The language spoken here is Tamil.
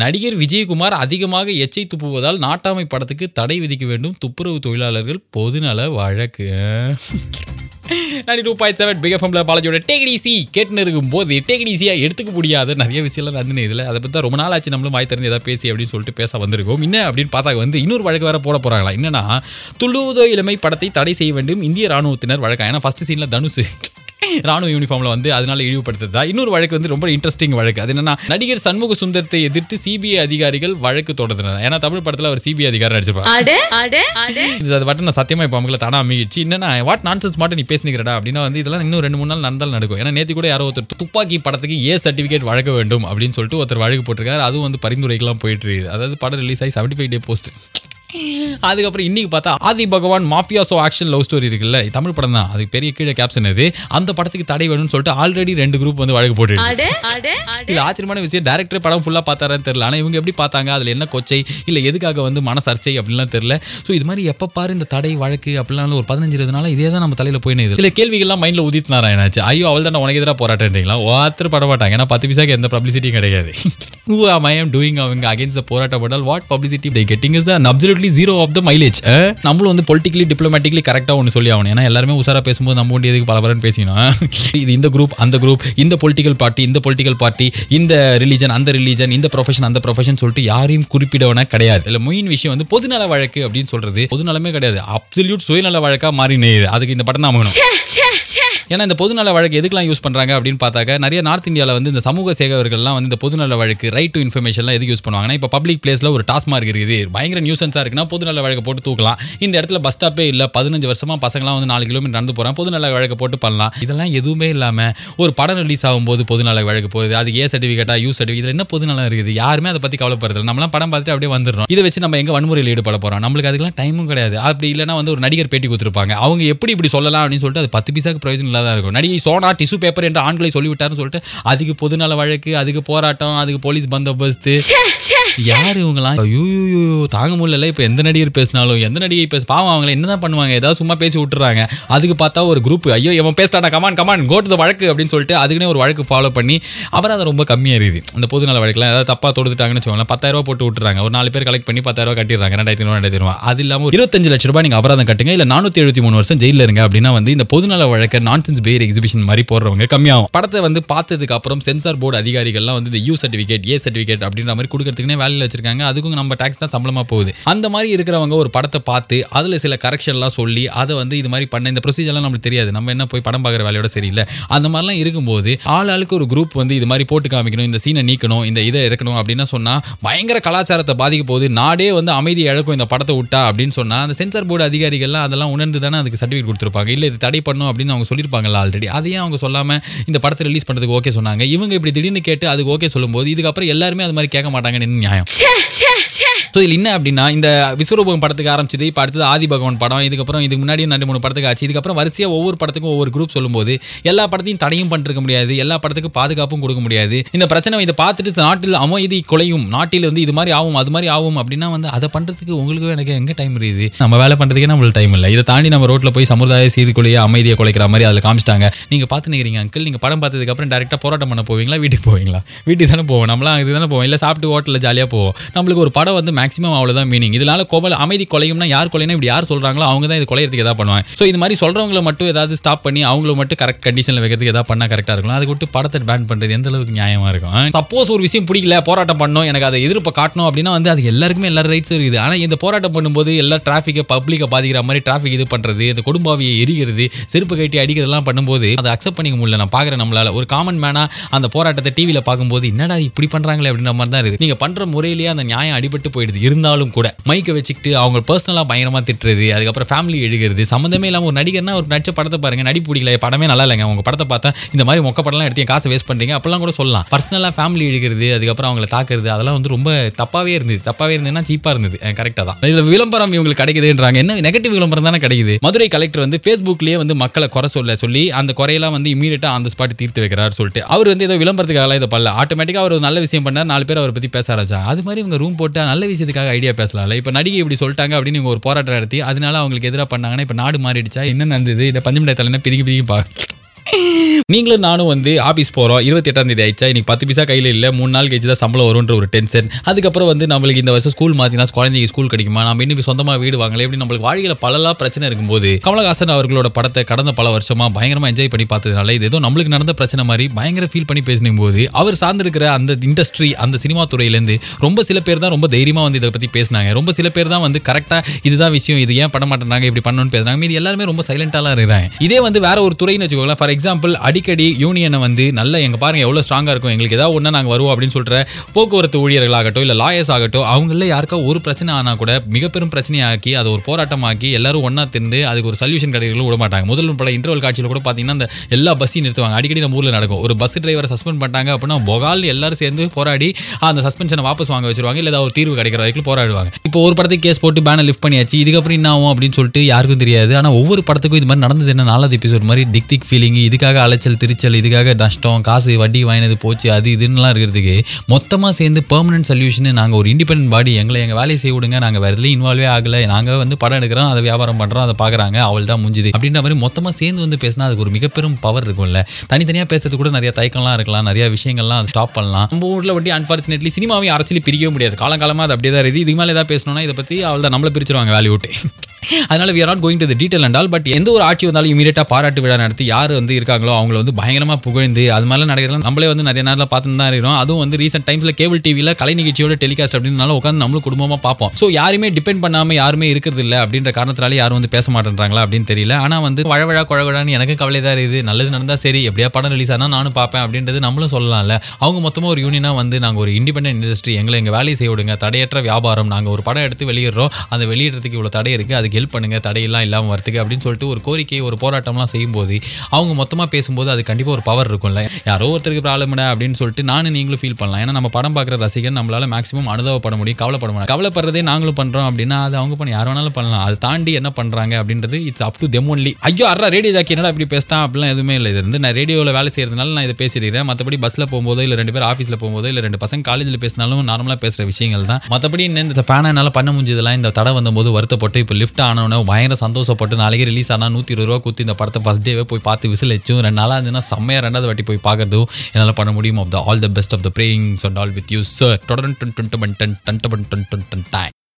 நடிகர் விஜயகுமார் அதிகமாக எச்சை துப்புவதால் நாட்டாமை படத்துக்கு தடை விதிக்க வேண்டும். துப்புரவு தொழிலாளர்கள் பொதுநல வழக்கு. Ninety two point seven big எஃப்எம்ல பாலாஜியோட டேக்டிசி கேட்டுன்னு இருக்கும் போது டேக்டிசியாக எடுத்துக்க முடியாத. நிறைய விஷயம்லாம் நடந்து இதில். அதை பற்றி ரொம்ப நாள் ஆச்சு நம்மளும் வாய் திறந்து ஏதாவது பேசி அப்படின்னு சொல்லிட்டு பேச வந்திருக்கோம். என்ன அப்படின்னு பார்த்தா வந்து இன்னொரு வழக்கு வேறு போட போகிறாங்களா என்னன்னா துள்ளுவதோ இளமை படத்தை தடை செய்ய வேண்டும் இந்திய ராணுவத்தினர் வழக்கம் ஏன்னா ஃபஸ்ட்டு சீனில் தனுஷ் ராணுவ யூனிஃபார்ம்ல வந்து அதனால இழிவுபடுத்ததா இன்னொரு வழக்கு வந்து ரொம்ப இன்ட்ரெஸ்டிங் வழக்கு. அது என்னன்னா நடிகர் சண்முக சுந்தரத்தை எதிர்த்து சிபிஐ அதிகாரிகள் வழக்கு தொடர்ந்தனர். ஏன்னா தமிழ் படத்துல அவர் சிபிஐ அதிகாரி நடிச்சிருப்பாங்க அது மட்டும் நான் சத்தியமா இப்போ அவங்கள தானா அமைச்சு என்னன்னா வாட் நான்சென்ஸ் மட்டும் நீ பேசுனீங்கடா அப்படின்னா வந்து இதெல்லாம் இன்னும் ரெண்டு மூணு நாள் நடந்தாலும் நடக்கும். ஏன்னா நேற்று கூட யாரோ ஒருத்தர் துப்பாக்கி படத்துக்கு ஏ சர்டிஃபிகேட் வழங்க வேண்டும் அப்படின்னு சொல்லிட்டு ஒருத்தர் வழக்கு போட்டிருக்காரு. அதுவும் வந்து பரிந்துரைக்கெல்லாம் போயிட்டு இருக்குது. அதாவது படம் ரிலீஸ் ஆகி செவன்டி ஃபைவ் டே போஸ்ட் அதுக்கப்புறம் இன்னைக்கு பார்த்தா Aadhi Bhagavan mafia so action love story இருக்குல்ல? தமிழ் படம் தான். அதுக்கு பெரிய கீழே கேப்ஷன் அது அந்த படத்துக்கு தடை வேணும்னு சொல்லிட்டு ஆல்ரெடி ரெண்டு குரூப் வந்து வழக்கு போட்டு இது ஆச்சரியமான விஷயம். டேரக்டர் படம் ஃபுல்லாக பார்த்தாரான்னு தெரியல. ஆனால் இவங்க எப்படி பார்த்தாங்க? அதில் என்ன கொச்சை? இல்லை எதுக்காக வந்து மன சர்ச்சை அப்படின்லாம் தெரியல. ஸோ இது மாதிரி எப்போ பாரு இந்த தடை வழக்கு அப்படிலாம் ஒரு பதினஞ்சு இருபது நாள் இதே தான் நம்ம தலையில் போயினது இது இல்லை கேள்விகள்லாம் மைண்டில் உதித்து நாராயணாச்சு ஐயோ அவள் தான் உனக்கு எதிராக போராட்டன்றீங்களா? ஒருத்தர் பட மாட்டாங்க. ஏன்னா பத்து பைசாக்கு எந்த பப்ளிசிட்டியும் கிடையாது. ஹூ am doing அவங்க அகேன்ஸ்ட் த போராட்டம் பண்ணால் what publicity they getting is the absolutely zero of the mileage நம்மளும் வந்து பொலிட்டிக்கலி டிப்ளமேட்டிக்கலி கரெக்டாக ஒன்று சொல்லி ஆகணும். ஏன்னா எல்லாருமே உசாரா பேசும்போது நம்ம வண்டி எதுக்கு பலபரன்னு பேசிக்கணும். இது இந்த குரூப் அந்த குரூப் இந்த பொலிட்டிக்கல் பார்ட்டி இந்த பொலிட்டிக்கல் பார்ட்டி இந்த ரிலீஜன் அந்த ரிலீஜன் இந்த ப்ரொஃபஷன் அந்த ப்ரொஃபஷன் சொல்லிட்டு யாரையும் குறிப்பிடவன கிடையாது. இல்லை மெயின் விஷயம் வந்து பொதுநல வழக்கு அப்படின்னு சொல்றது. பொதுநலமே கிடையாது. அப்சல்யூட் சுயநல வழக்கா மாறி நெய்யுது அதுக்கு இந்த படம் தான் அமையணும் ஏன்னா இந்த பொதுநல வழக்கு எதுக்கெல்லாம் யூஸ் பண்றாங்க அப்படின்னு பார்த்தாக்க நிறைய நார்த் இந்தியாவில் வந்து இந்த சமூக சேவகர்கள்லாம் வந்து இந்த பொதுநல வழக்கு ரைட் டு இன்ஃபர்மேஷன்லாம் எதுக்கு யூஸ் பண்ணுவாங்கன்னா இப்போ பப்ளிக் பிளேஸ்ல ஒரு டாஸ்மார்க் இருக்குது. பயங்கர நியூசன்ஸாக இருக்குன்னா பொதுநல வழக்கு போட்டு தூக்கலாம். இந்த இடத்துல பஸ் ஸ்டாப்பே இல்லை. பதினஞ்சு வருஷமா பசங்களாம் வந்து நாலு கிலோமீட்டர் நடந்து போகிறான் பொதுநல வழக்கு போட்டு பண்ணலாம். இதெல்லாம் எதுவுமே இல்லாமல் ஒரு படம் ரிலீஸ் ஆகும்போது பொதுநல வழக்கு போகுது. அது ஏ சர்டிஃபிகேட்டா யூ சர்டிஃபிகேட் இதில் என்ன பொதுநலம் இருக்குது? யாருமே அதை பற்றி கவலைப்படுறது நம்மளாம் படம் பார்த்துட்டு அப்படியே வந்துடுறோம். இதை வச்சு நம்ம எங்க வன்முறையில் ஈடுபட போறோம்? நம்மளுக்கு அதுக்கெல்லாம் டைமும் கிடையாது. அப்படி இல்லைன்னா வந்து ஒரு நடிகர் பேட்டி கொடுத்துருப்பாங்க. அவங்க எப்படி இப்படி சொல்லலாம் அப்படின்னு சொல்லிட்டு அது பத்து பைசாக்கு பிரயோஜனம் இல்லாத இருக்கும். நடிகை சோனா டிஷ்யூ பேப்பர் என்று ஆண்களை சொல்லிவிட்டாருன்னு சொல்லிட்டு அதுக்கு பொதுநல வழக்கு அதுக்கு போராட்டம் அதுக்கு போலீஸ் பந்தோபஸ்து. யார் இவங்களாம் ஐயோ, தாங்க முடியல. இப்போ எந்த நடிகர் பேசினாலும் எந்த நடிகை பேச பாவம் அவங்கள என்னதான் பண்ணுவாங்க? ஏதாவது சும்மா பேசி விட்டுறாங்க. அதுக்கு பார்த்தா ஒரு குரூப் ஐயோ இவன் பேசிட்டாடா கமான் கமான் கோட்டு வழக்கு அப்படின்னு சொல்லிட்டு அதுக்குன்னே ஒரு வழக்கு ஃபாலோ பண்ணி அவர் அதை ரொம்ப கம்மியாக இருக்குது அந்த பொதுநல வழக்கில் ஏதாவது தப்பாக தொடுத்துட்டாங்கன்னு வச்சுக்கோங்களேன் பத்தாயிரம் போட்டு விட்டுறாங்க. ஒரு நாலு பேர் கலெக்ட் பண்ணி பத்தாயிரம் கட்டிடுறாங்க. ரெண்டாயிரத்தி ஐநூறு ரெண்டாயிரத்தி ரூபா அது இல்லாமல் இருபத்தஞ்சு லட்ச ரூபாய் நீங்கள் அபராதம் கட்டுங்க. இல்லை நானூற்றி எழுபத்தி மூணு வருஷம் ஜெயிலில் இருங்க அப்படின்னா வந்து இந்த பொதுநல வழக்க நான்சென்ஸ் பேர் எக்ஸிபிஷன் மாதிரி போடுறவங்க கம்மியாகும். படத்தை வந்து பார்த்ததுக்கு அப்புறம் சென்சார் போர்டு அதிகாரிகள்லாம் வந்து இந்த யூ சர்டிஃபிகேட் ஏ சர்டிஃபிகேட் அப்படின்ற மாதிரி கொடுக்கறதுக்குனே வேலையில் வச்சிருக்காங்க. அதுக்கும் நம்ம டேக்ஸ் தான் சம்பளமாக போகுது. அந்த மாதிரி இருக்கிறவங்க ஒரு படத்தை பார்த்து அதில் சில கரெக்ஷன்லாம் சொல்லி அதை வந்து இது மாதிரி பண்ண இந்த ப்ரொசீஜர்லாம் நம்மளுக்கு தெரியாது. நம்ம என்ன போய் படம் பார்க்குற வேலையோட சரியில்லை. அந்த மாதிரிலாம் இருக்கும்போது ஆள் ஆளுக்கு ஒரு குரூப் வந்து இது மாதிரி போட்டு காமிக்கணும் இந்த சீனை நீக்கணும் இந்த இதை இறக்கணும் அப்படின்னு சொன்னால் பயங்கர கலாச்சாரத்தை பாதிக்க போகுது. நாடே வந்து அமைதி இழக்கும் இந்த படத்தை விட்டா அப்படின்னு சொன்னால் அந்த சென்சார் போர்டு அதிகாரிகள்லாம் அதெல்லாம் உணர்ந்து தானே அதுக்கு சர்டிஃபிகேட் கொடுத்துருப்பாங்க. இல்லை இது தடை பண்ணும் அப்படின்னு அவங்க சொல்லியிருப்பாங்கல்ல ஆல்ரெடி அதையும் அவங்க சொல்லாமல் இந்த படத்தை ரிலீஸ் பண்ணுறதுக்கு ஓகே சொன்னாங்க. இவங்க இப்படி திடீர்னு கேட்டு அதுக்கு ஓகே சொல்லும்போது இதுக்கப்புறம் எல்லாருமே அது மாதிரி கேட்க மாட்டாங்கன்னு நியாயம்? ஸோ இதில் என்ன அப்படின்னா இந்த விஸ்வரூபம் படத்துக்கு ஆரம்பிச்சது. இப்போ அடுத்தது ஆதி பகவான் படம் இதுக்கப்புறம் இதுக்கு முன்னாடி ரெண்டு மூணு படத்துக்கு ஆச்சு. இதுக்கப்புறம் வரிசையாக ஒவ்வொரு படத்துக்கும் ஒவ்வொரு குரூப் சொல்லும்போது எல்லா படத்தையும் தடையும் பண்ணிருக்க முடியாது. எல்லா படத்துக்கும் பாதுகாப்பும் கொடுக்க முடியாது. இந்த பிரச்சனை இதை பார்த்துட்டு நாட்டில் அமைதி குலையும். நாட்டில் வந்து இது மாதிரி ஆகும் அது மாதிரி ஆகும் அப்படின்னா வந்து அதை பண்ணுறதுக்கு உங்களுக்கு எனக்கு எங்கே டைம் இருக்குது? நம்ம வேலை பண்ணுறதுக்கே நம்மளுக்கு டைம் இல்லை. இதை தாண்டி நம்ம ரோட்டில் போய் சமுதாய சீர்குலையை அமைதியை குலைக்கிற மாதிரி அதில் காமிச்சிட்டாங்க. நீங்கள் பார்த்து நிற்கிறீங்க அங்கிள் நீங்கள் படம் பார்த்ததுக்கப்புறம் டேரெக்டாக போராட்டம் பண்ண போவீங்களா வீட்டுக்கு போவீங்களா? வீட்டுக்கு தானே போவோம். நம்மளாம் இது தானே போவோம். இல்லை சாப்பிட்டு ஹோட்டலில் ஜாலியாக போவோம். நம்மளுக்கு ஒரு படம் வந்து மேக்ஸிமம் அவ்வளோதான் மீனிங் இதனால கோபல் அமைதி கொலையும்னா யார் கொலைனா இப்படி யார் சொல்கிறாங்களோ அவங்க தான் இது கொலையறதுக்கு எதாவது பண்ணுவாங்க. ஸோ இது மாதிரி சொல்கிறவங்கள மட்டும் ஏதாவது ஸ்டாப் பண்ணி அவங்கள மட்டும் கரெக்ட் கண்டிஷனில் வைக்கிறதுக்கு எதாவது பண்ணால் கரெக்டாக இருக்கும் அதுக்கு விட்டு படத்தை பேன் பண்ணுறது எந்த அளவுக்கு நியாயமாக இருக்கும்? சப்போஸ் ஒரு விஷயம் பிடிக்கல போராட்டம் பண்ணணும் எனக்கு அதை எதிர்ப்பை காட்டணும் அப்படின்னா வந்து அது எல்லாருக்குமே எல்லா ரைட்ஸும் இருக்குது. ஆனால் இந்த போராட்டம் பண்ணும்போது எல்லா டிராஃபிக்கை பப்ளிக்கை பாதிக்கிற மாதிரி டிராஃபிக் இது பண்ணுறது இந்த குடும்பாவியை எரிகிறது செருப்பு கட்டி அடிக்கிறதெல்லாம் பண்ணும்போது அதை அக்செப்ட் பண்ணிக்க முடியல. நான் பார்க்குறேன் நம்மளால. ஒரு காமன் மேனா அந்த போராட்டத்தை டிவியில் பார்க்கும்போது என்னடா இப்படி பண்ணுறாங்களே அப்படின்ற மாதிரி தான் இருக்குது. நீங்கள் பண்ணுற முறையிலேயே அந்த நியாயம் அடிபட்டு போயிடுது. இருந்தாலும் கூட. மைக்கை வச்சுக்கிட்டு அவங்க பர்சனலாக பயங்கரமாக திட்டுறது அதுக்கப்புறம் ஃபேமிலி எழுகிறது சம்மந்தமே இல்லாமல் ஒரு நடிகர்னா ஒரு நடிச்ச படத்தை பாருங்க நடிப்பு பிடிக்கல படமே நல்லா இல்லைங்க. உங்க படத்தை பார்த்தா இந்த மாதிரி மொக்க படம்லாம் எடுத்து என் காசை வேஸ்ட் பண்ணுறீங்க அப்படிலாம் கூட சொல்லலாம். பர்சனலாக ஃபேமிலி எழுகிறது அதுக்கப்புறம் அவங்கள தாக்குறது அதெல்லாம் வந்து ரொம்ப தப்பாகவே இருந்தது. தப்பாகவே இருந்ததுன்னா சீப்பாக இருந்தது. கரெக்டாக தான். இதில் விளம்பரம் இவங்களுக்கு கிடைக்குதுன்றாங்க. என்ன நெகட்டிவ் விளம்பரம் தானே கிடைக்குது? மதுரை கலெக்டர் வந்து ஃபேஸ்புக்லேயே வந்து மக்களை குறை சொல்ல சொல்லி அந்த குறையெல்லாம் வந்து இமீடியட்டாக அந்த ஸ்பாட் தீர்த்து வைக்கிறார் சொல்லிட்டு. அவர் வந்து ஏதோ விளம்பரத்துக்காக இதை பண்ணல. ஆட்டோமேட்டிக்காக அவர் ஒரு நல்ல விஷயம் பண்ணார் நாலு பேர் அவரை பற்றி பேச ஆரம்பிச்சாங்க. அது மாதிரி இவங்க ரூம் போட்டு நல்ல விஷயத்துக்காக ஐடியா பேசலாம் இப்போ நடிகை இப்படி சொல்லிட்டாங்க அப்படின்னு இவங்க ஒரு போராட்டம் நடத்தி அதனால அவங்களுக்கு எதிராக பண்ணாங்கன்னா இப்போ நாடு மாறிடுச்சா? என்ன நடந்தது? இந்த பஞ்சமிடாய் தலைனா பிரிக்கி பிரிக்கி பா நீங்களும் நானும் வந்து ஆஃபீஸ் போகிறோம் இருபத்தி எட்டாம் தேதி ஆயிடுச்சா? இன்னைக்கு பத்து பைசா கையில் இல்லை. மூணு நாள் கழிச்சு தான் சம்பளம் வரும்ன்ற ஒரு டென்ஷன் அதுக்கப்புறம் வந்து நம்மளுக்கு இந்த வருஷம் ஸ்கூல் மாற்றினா குழந்தைக்கு ஸ்கூல் கிடைக்குமா? நம்ம இன்னும் சொந்தமாக வீடு வாங்கல? எப்படி நம்மளுக்கு வாழ்க்கையில் பலலாம் பிரச்சனை இருக்கும்போது கமலஹாசன் அவர்களோட படத்தை கடந்த பல வருஷமா பயங்கரமாக என்ஜாய் பண்ணி பார்த்ததுனால இது ஏதோ நம்மளுக்கு நடந்த பிரச்சனை மாதிரி பயங்கர ஃபீல் பண்ணி பேசினும் போது அவர் சார்ந்திருக்கிற அந்த இண்டஸ்ட்ரி அந்த சினிமா துறையிலேருந்து ரொம்ப சில பேர் தான் ரொம்ப தைரியமாக வந்து இதை பற்றி பேசினாங்க. ரொம்ப சில பேர் தான் வந்து கரெக்டாக இதுதான் விஷயம் இது ஏன் பண்ண மாட்டேறாங்க இப்படி பண்ணணும்னு பேசுறாங்க மீது எல்லாருமே ரொம்ப சைலண்டாலாம் இருக்கிறாங்க. இதே வந்து வேற ஒரு துறைன்னு வச்சுக்கோங்களேன். ஃபார் எக்ஸாம்பிள் அடிக்கடி யூனியனை வந்து நல்ல எங்கள் பாருங்கள் எவ்வளோ ஸ்ட்ராங்காக இருக்கும் எங்களுக்கு ஏதாவது ஒன்றா நாங்கள் வருவோம் அப்படின்னு சொல்கிற போக்குவரத்து ஊழியர்களாகட்டும் இல்லை லாயர்ஸ் ஆகட்டும் அவங்கள யாருக்கா ஒரு பிரச்சனை ஆனால் கூட மிக பெரும் பிரச்சனையாக்கி அதை ஒரு போராட்டமாக்கி எல்லாரும் ஒன்றா திருந்து அதுக்கு ஒரு சொல்யூஷன் கிடைக்கிறதுல விட மாட்டாங்க. முதல் பல இன்டர்வல் காட்சியில் கூட பார்த்தீங்கன்னா அந்த எல்லா பஸ்ஸையும் நிறுத்துவாங்க. அடிக்கடி நம்ம ஊரில் நடக்கும். ஒரு பஸ் டிரைவரை சஸ்பெண்ட் பண்ணிட்டாங்க அப்படின்னா பொகால் எல்லாரும் சேர்ந்து போராடி அந்த சஸ்பென்ஷனை வாபஸ் வாங்க வச்சிருவாங்க இல்லை ஏதாவது ஒரு தீர்வு கிடைக்கிற வரைக்கும் போராடுவாங்க. இப்போ ஒரு படத்துக்கு கேஸ் போட்டு பேனை லிஃப்ட் பண்ணியாச்சு இதுக்கப்புறம் என்ன ஆகும் அப்படின்னு சொல்லிட்டு யாருக்கும் தெரியாது. ஆனால் ஒவ்வொரு படத்துக்கும் இது மாதிரி நடந்தது என்ன நாலாவது எபிசோட் மாதிரி டிக் திக் ஃபீலிங் இதுக்காக அலைச்சல் திருச்சல் இதுக்காக நஷ்டம் காசு வட்டி வாங்கினது போச்சு அது இதுன்னுலாம் இருக்கிறதுக்கு மொத்தமாக சேர்ந்து பெர்மனன்ட் சொல்யூஷன் நாங்கள் ஒரு இண்டிபெண்ட் பாடி எங்களை எங்கள் வேலையை செய்ய விடுங்க. நாங்கள் வேறு எதுலையும் இன்வால்வே ஆகலை. நாங்கள் வந்து படம் எடுக்கிறோம் அதை வியாபாரம் பண்ணுறோம் அதை பார்க்குறாங்க. அவள் தான் முடிஞ்சுது அப்படின்ற மாதிரி மொத்தமாக சேர்ந்து வந்து பேசினா அதுக்கு ஒரு மிகப்பெரும் பவர் இருக்கும்ல. தனித்தனியாக பேசுறது கூட நிறைய தயக்கம்லாம் இருக்கலாம். நிறைய விஷயங்கள்லாம் ஸ்டாப் பண்ணலாம். நம்ம ஊரில் வண்டி அன்ஃபார்ச்சுனேட்லி சினிமாவையும் அரசியல் பிரிக்கவே முடியாது. காலங்காலமாக அது அப்படியே தான் இருக்குது. இதுக்கு மேலே ஏதாவது பேசணும்னா இதை பற்றி அவள் தான் நம்மளை பிரிச்சிருவாங்க வேலையை விட்டு அதனால we are not going to the detail but எந்த ஒரு ஆட்சி வந்தாலும் இமீடியட்டாக பாராட்டு விழா நடத்தி யார் வந்து இருக்காங்களோ அவங்கள வந்து பயங்கரமாக புகழ்ந்து அது மாதிரிலாம் நடக்கிறதுலாம் நம்மளே வந்து நிறைய நேரத்தில் பார்த்துட்டு தான் இருக்கிறோம். அதுவும் வந்து ரீசெண்ட் டைம்ஸில் கேபிள் டிவியில் கலை நிகழ்ச்சியோட டெலிகாஸ்ட் அப்படின்னால உட்காந்து நம்மளும் குடும்பமாக பார்ப்போம். ஸோ யாருமே டிபெண்ட் பண்ணாமல் யாருமே இருக்கிறது இல்லை அப்படின்ற காரணத்தினால யாரும் வந்து பேச மாட்டேன்றாங்களா அப்படின்னு தெரியல. ஆனால் வந்து வழவழா குழவழான்னு எனக்கு கவலை தான் இருக்குது. நல்லது நடந்தால் சரி எப்படியா படம் ரிலீஸ் ஆனால் நானும் பார்ப்பேன் அப்படின்றது நம்மளும் சொல்லலாம்ல. அவங்க மொத்தமாக ஒரு யூனியனாக வந்து நாங்கள் ஒரு இண்டிபெண்டன்ட் இண்டஸ்ட்ரி எங்களை எங்கள் வேலையை செய்ய விடுங்க தடையற்ற வியாபாரம் நாங்கள் ஒரு படம் எடுத்து வெளியிடுறோம். அந்த வெளியிடறதுக்கு இவ்வளோ தடை இருக்குது அதுக்கு ஹெல்ப் பண்ணுங்கள் தடையெல்லாம் இல்லாமல் வரதுக்கு அப்படின்னு சொல்லிட்டு ஒரு கோரிக்கை ஒரு போராட்டம்லாம் செய்யும்போது அவங்க மொத்தமாக பேசும்போது அது கண்டிப்பாக ஒரு பவர் இருக்கும்ல. யாரோ ஒருத்தருக்கு ப்ராப்ளம் அப்படின்னு சொல்லிட்டு நானும் நீங்களும் ஃபீல் பண்ணலாம். ஏன்னா நம்ம படம் பார்க்குற ரசிகன் நம்மளால் மேக்ஸிமம் அனுபவப்பட முடியும் கவலைப்பட முடியும். கவலைப்படுறதே நாங்களும் பண்ணுறோம் அப்படின்னா அது அவங்க பண்ண யார் வேணாலும் பண்ணலாம். அதை தாண்டி என்ன பண்ணுறாங்க அப்படின்றது it's up to them only ஐயோ அறா ரேடியோ ஜாக்கி என்னடா இப்படி பேசிட்டான் அப்படிலாம் எதுவுமே இல்லை. இது வந்து நான் ரேடியோவில் வேலை செய்யறதுனால நான் இதை பேசிடுறேன் மற்றபடி பஸ்ஸில் போகும்போதோ இல்லை ரெண்டு பேர் ஆஃபீஸில் போகும்போதோ இல்லை ரெண்டு பசங்க காலேஜில் பேசினாலும் நார்மலாக பேசுகிற விஷயங்கள் தான். மற்றபடி என்ன இந்த பேனை என்னால் பண்ண முடிஞ்சதெல்லாம் இந்த தடை வந்தபோது வருத்தப்பட்டு இப்போ லிஃப்ட் ஆனவனே பயங்கர சந்தோஷப்பட்டு நாளைக்கு ரிலீஸ் ஆனால் நூற்றி இருபது ரூபா குத்தி இந்த படத்தை ஃபஸ்ட் டேவே போய் பார்த்து விசில் வச்சும் ரெண்டு நாளாக இருந்துன்னா செம்மையாக ரெண்டாவது வாட்டி போய் பார்க்கறதும் என்னால் பண்ண முடியும் of the all the best of the prayings and all with you sir தொடர்ந்து